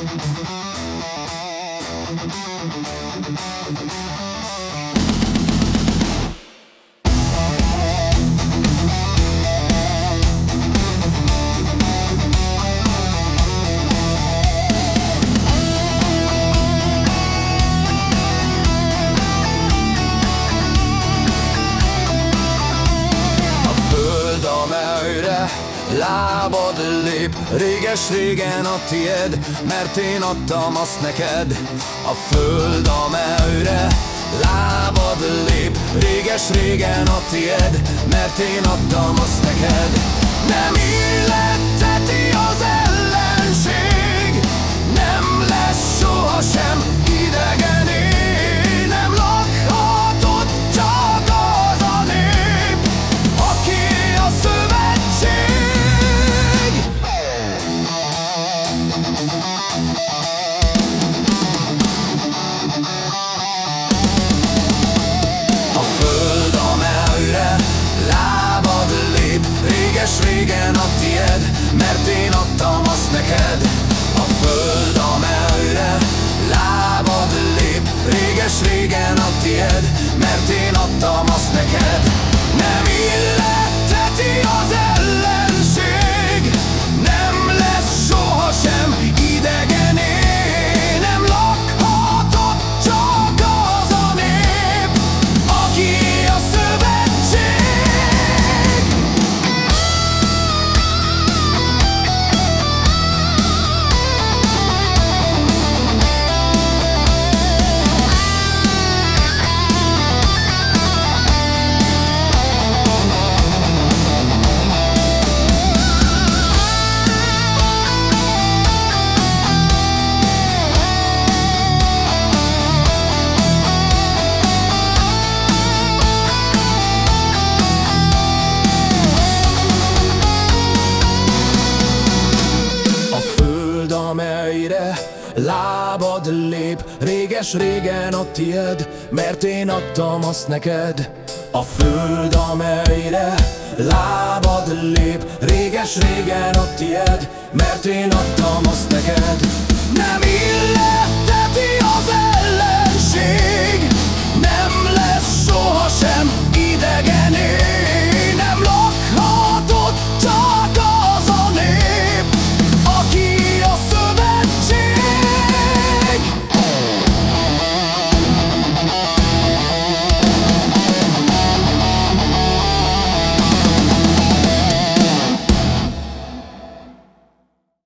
Thank you. Lábad lép, réges-régen a tied Mert én adtam azt neked. A föld amelyre Lábad lép, réges-régen a tied Mert én adtam azt neked. Nem illetteti Lábad lép, réges-régen a tied Mert én adtam azt neked. A föld amelyre Lábad lép, réges-régen a tied Mert én adtam azt neked